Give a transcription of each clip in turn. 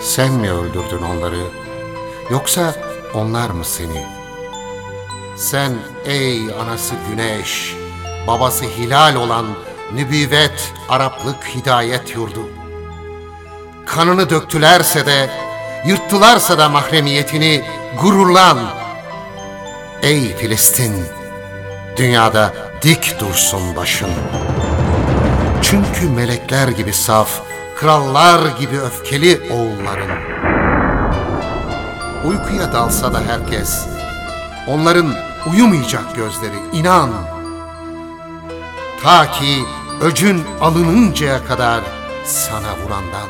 Sen mi öldürdün onları? Yoksa onlar mı seni? Sen ey anası güneş, babası hilal olan nübüvvet, Araplık, hidayet yurdu. Kanını döktülerse de, yırttılarsa da mahremiyetini gururlan. Ey Filistin! Dünyada dik dursun başın. Çünkü melekler gibi saf, krallar gibi öfkeli oğulların. Uykuya dalsa da herkes, onların uyumayacak gözleri inan. Ta ki öcün alınıncaya kadar sana vurandan.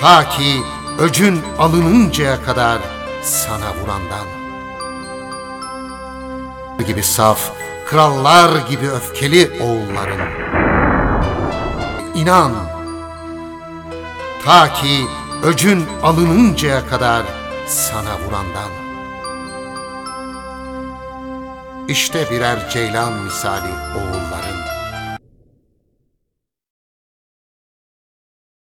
Ta ki öcün alınıncaya kadar sana vurandan. Gibi saf, krallar gibi öfkeli oğulların. İnan, ta ki öcün alınıncaya kadar sana vurandan. İşte birer ceylan misali oğulların.